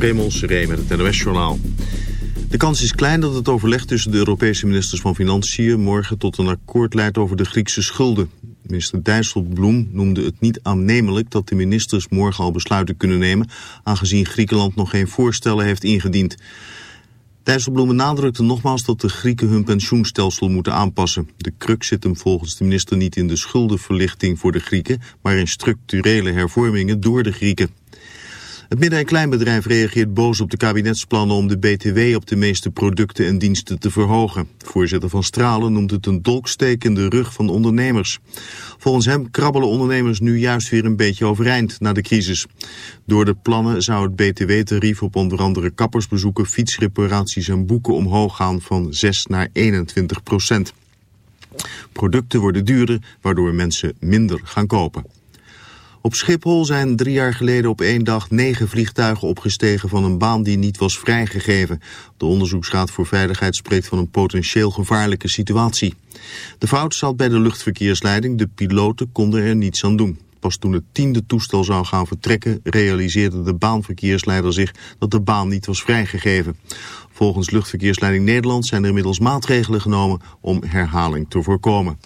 Raymond Seré met het NOS-journaal. De kans is klein dat het overleg tussen de Europese ministers van Financiën... morgen tot een akkoord leidt over de Griekse schulden. Minister Dijsselbloem noemde het niet aannemelijk... dat de ministers morgen al besluiten kunnen nemen... aangezien Griekenland nog geen voorstellen heeft ingediend. Dijsselbloem benadrukte nogmaals dat de Grieken hun pensioenstelsel moeten aanpassen. De kruk zit hem volgens de minister niet in de schuldenverlichting voor de Grieken... maar in structurele hervormingen door de Grieken. Het midden- en kleinbedrijf reageert boos op de kabinetsplannen om de BTW op de meeste producten en diensten te verhogen. Voorzitter van Stralen noemt het een dolksteek in de rug van ondernemers. Volgens hem krabbelen ondernemers nu juist weer een beetje overeind na de crisis. Door de plannen zou het BTW-tarief op onder andere kappersbezoeken, fietsreparaties en boeken omhoog gaan van 6 naar 21 procent. Producten worden duurder, waardoor mensen minder gaan kopen. Op Schiphol zijn drie jaar geleden op één dag negen vliegtuigen opgestegen van een baan die niet was vrijgegeven. De Onderzoeksraad voor Veiligheid spreekt van een potentieel gevaarlijke situatie. De fout zat bij de luchtverkeersleiding, de piloten konden er niets aan doen. Pas toen het tiende toestel zou gaan vertrekken realiseerde de baanverkeersleider zich dat de baan niet was vrijgegeven. Volgens Luchtverkeersleiding Nederland zijn er inmiddels maatregelen genomen om herhaling te voorkomen.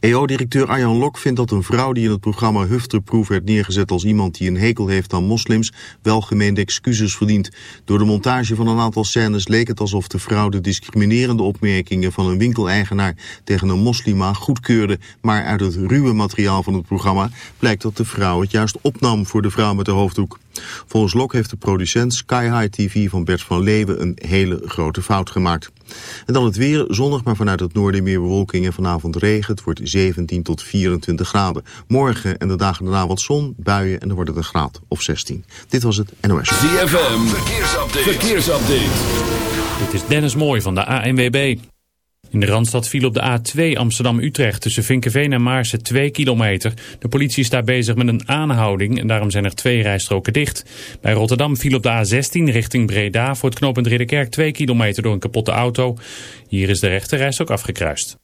EO-directeur Arjan Lok vindt dat een vrouw die in het programma Hufterproef werd neergezet als iemand die een hekel heeft aan moslims welgemeende excuses verdient. Door de montage van een aantal scènes leek het alsof de vrouw de discriminerende opmerkingen van een winkeleigenaar tegen een moslima goedkeurde. Maar uit het ruwe materiaal van het programma blijkt dat de vrouw het juist opnam voor de vrouw met de hoofddoek. Volgens Lok heeft de producent Sky High TV van Bert van Leeuwen een hele grote fout gemaakt. En dan het weer, zonnig maar vanuit het noorden meer bewolking en vanavond regen. Het wordt 17 tot 24 graden. Morgen en de dagen daarna wat zon, buien en dan wordt het een graad of 16. Dit was het NOS. ZFM, verkeersupdate. verkeersupdate. Dit is Dennis Mooi van de ANWB. In de Randstad viel op de A2 Amsterdam-Utrecht tussen Vinkenveen en Maarsen 2 kilometer. De politie is daar bezig met een aanhouding en daarom zijn er twee rijstroken dicht. Bij Rotterdam viel op de A16 richting Breda voor het knooppunt Ridderkerk 2 kilometer door een kapotte auto. Hier is de rechte ook afgekruist.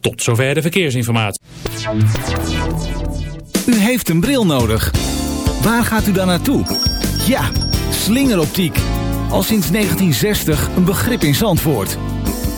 Tot zover de verkeersinformatie. U heeft een bril nodig. Waar gaat u dan naartoe? Ja, slingeroptiek. Al sinds 1960 een begrip in Zandvoort.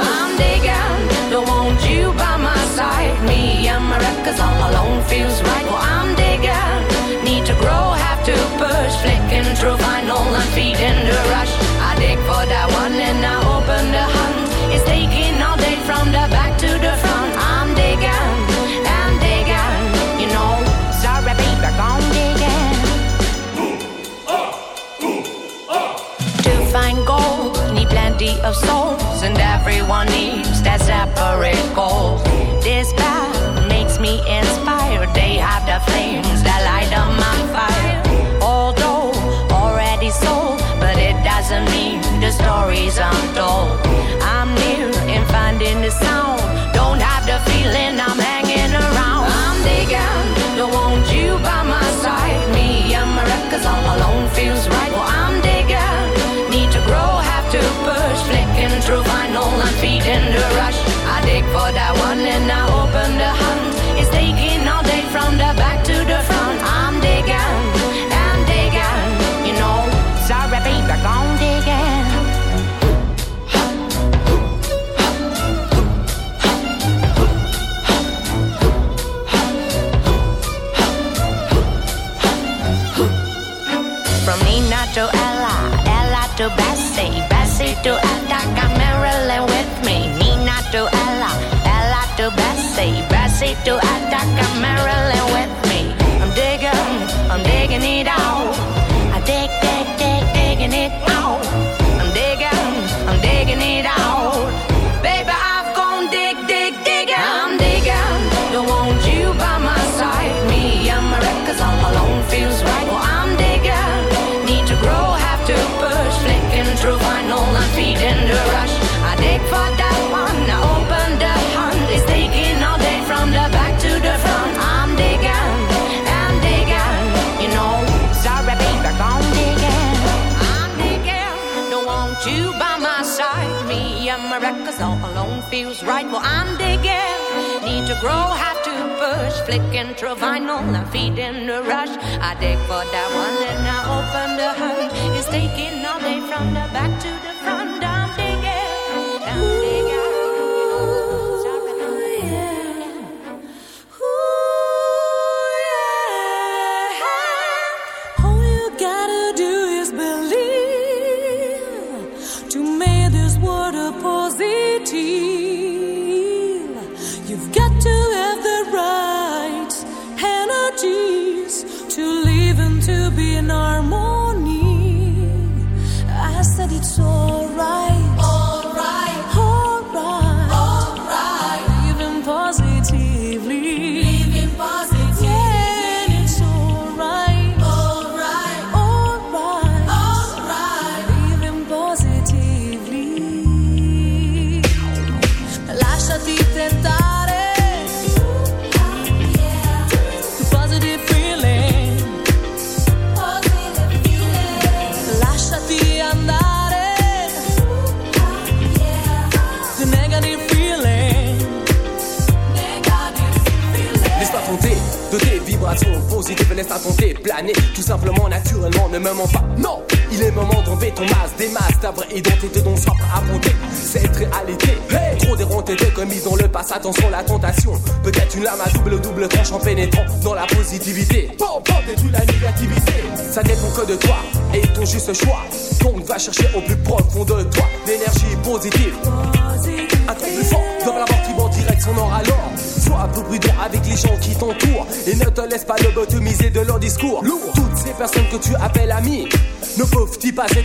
I'm digging, don't want you by my side. Me and my records all alone feels right. Well, I'm digging, need to grow, have to push. Flicking through vinyl and feeding the rush. I dig for that one and I open the hunt. It's taking all day from the back to the front. I'm digging, I'm digging, you know. Sorry, baby, I'm digging. Ooh, uh, ooh, uh. To find gold, need plenty of soul and everyone needs their separate goal. to Ada, got Marilyn with me. Nina to Ella, Ella to Bessie, Bessie to Ada, got Marilyn with me. right, well, I'm digging. Need to grow, have to push. Flicking through vinyl, I'm feeding the rush. I dig for that one, and I open the hurt. It's taking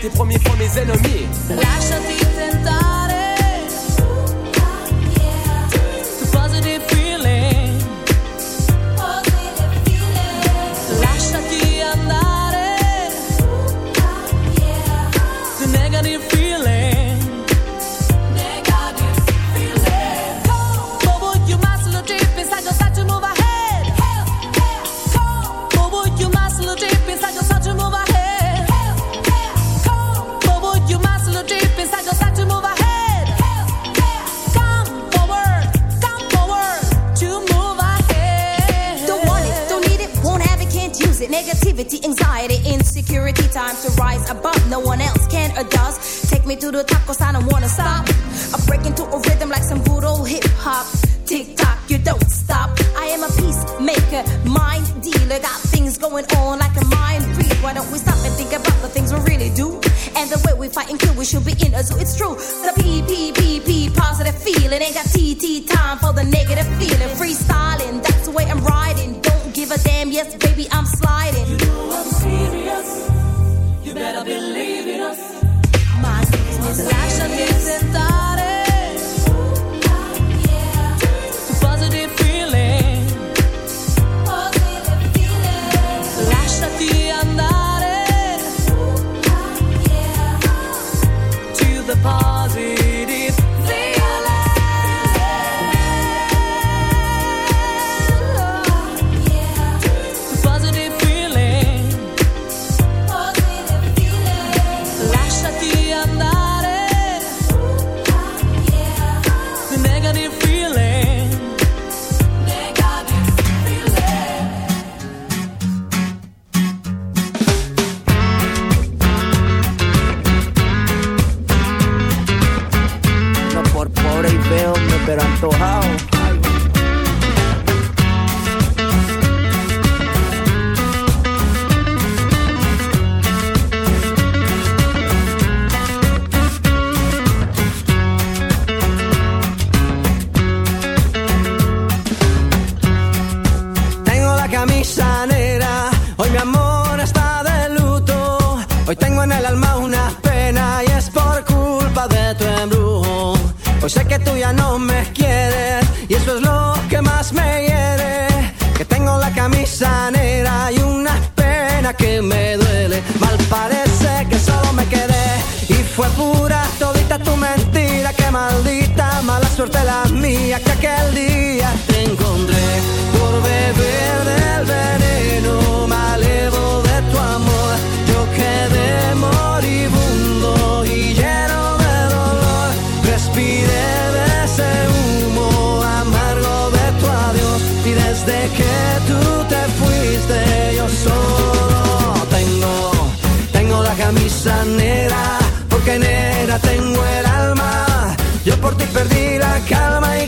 les premiers fois mes ennemis. So hot. Que aquel día te encontré por beber del veneno malevo de tu amor. Yo quedé moribundo y lleno de dolor. Respiré de ese humo amargo de tu adiós. Y desde que tú te fuiste, yo solo tengo, tengo la camisa negra. Porque negra tengo el alma. Yo por ti perdí la calma y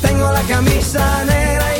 tengo la camisa negra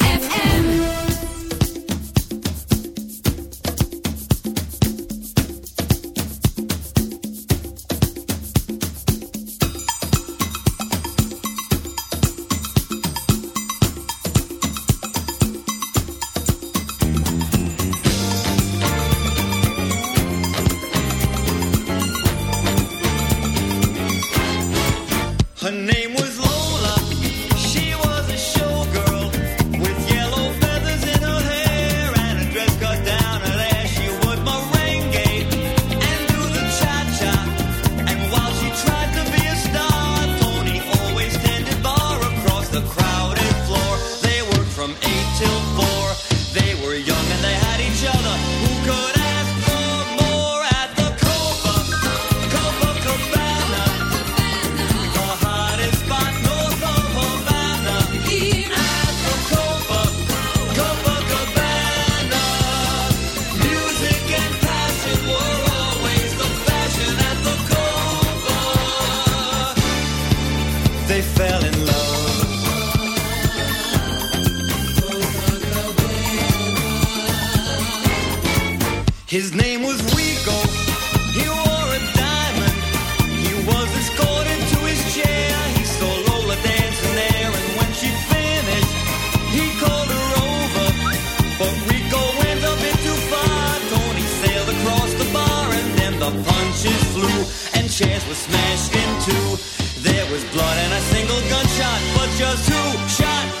just who shot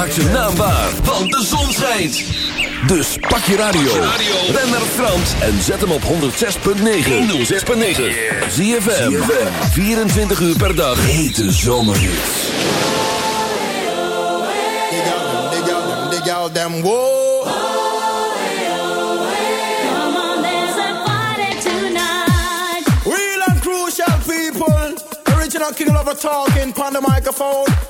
Maak ze naambaar, want de zon schijnt. Dus pak je radio. Ben naar Frans en zet hem op 106.9. 106.9. Zie je 24 uur per dag. Hete zomerhuur. Real and crucial people! Original King Lover talking on the microphone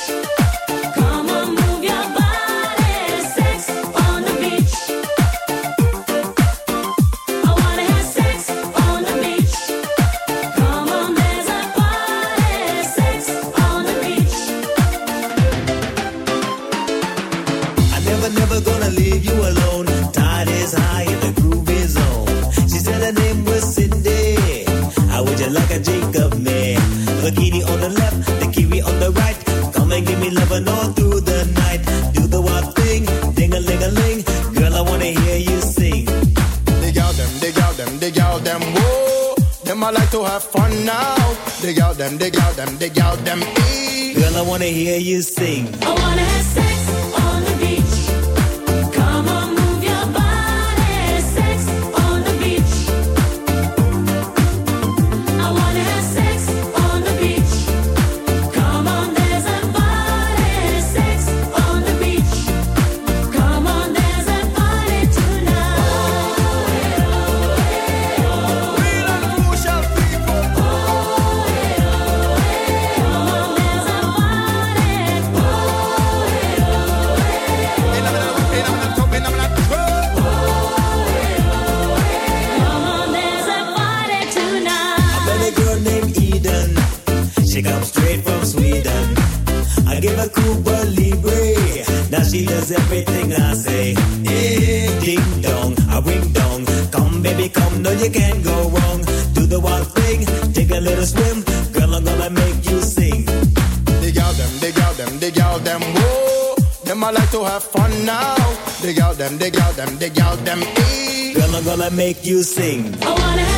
thing.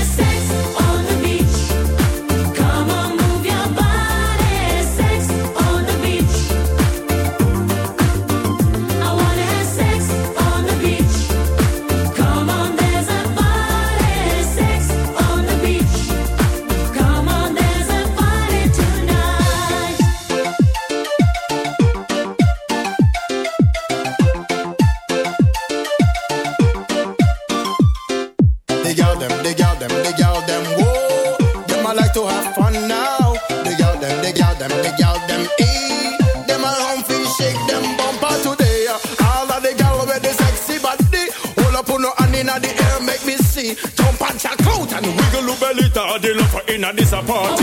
Inna this a